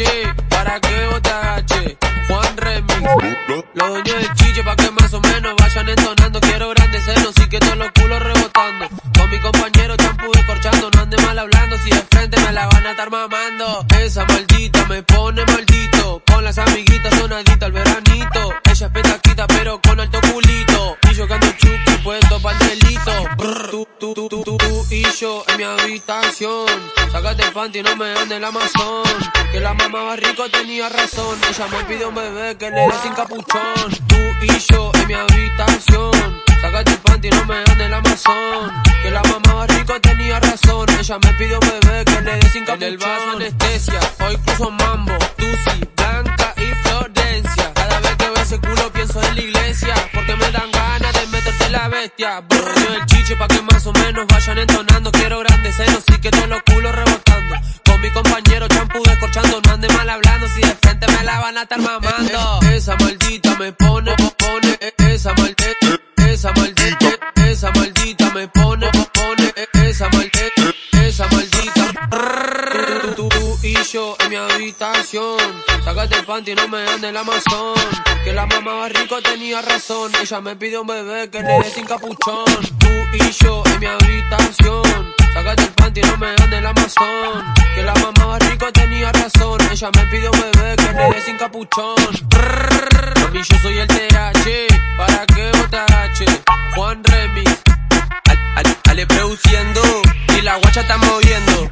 TH, para que vos te agache. Juan Remix. Los dueños del chiche pa' que más o menos vayan entonando. Quiero grandes senos y que todos los culos rebotando. Con mi compañero champú descorchando, no ande mal hablando. Si de frente me la van a estar mamando. Esa maldita me pone maldito. Con las amiguitas sonadita al veranito. Ella es petaquita pero con alto culito. Y yo que ando chuki puesto pa'l delito. Brr, tú, tú, tú, tú, en mi habitación. Sácate el panty y no me ande el Amazon. Que la mamá más rico tenía razón. Ella me pidió un bebé que le dé sin capuchón. Tú y yo en mi habitación. Sácate el panty y no me ande el Amazon. Que la mamá más rico tenía razón. Ella me pidió un bebé que le dé sin capuchón. En el vaso anestesia, hoy puso mambo. Tusi, Blanca y Florencia. Cada vez que veo ese culo pienso en la iglesia. Bestia. El chiche pa' que más o menos vayan entonando. Quiero grandes senos y que todos los culos rebotando. Con mi compañero champú descorchando. No ande mal hablando si de frente me la van a estar mamando. Esa maldita me pone, pone, esa maldita, yo en mi habitación. Sácate el panty, no me ande el Amazon. Que la mamá barrico tenía razón. Ella me pide un bebé que le dé sin capuchón. Tú y yo en mi habitación. Sácate el panty, no me ande la Amazon. Que la mamá barrico tenía razón. Ella me pide un bebé que le dé sin capuchón. Mami, yo soy el TH. ¿Para qué H? Juan Remix. Ale produciendo y la guacha está moviendo.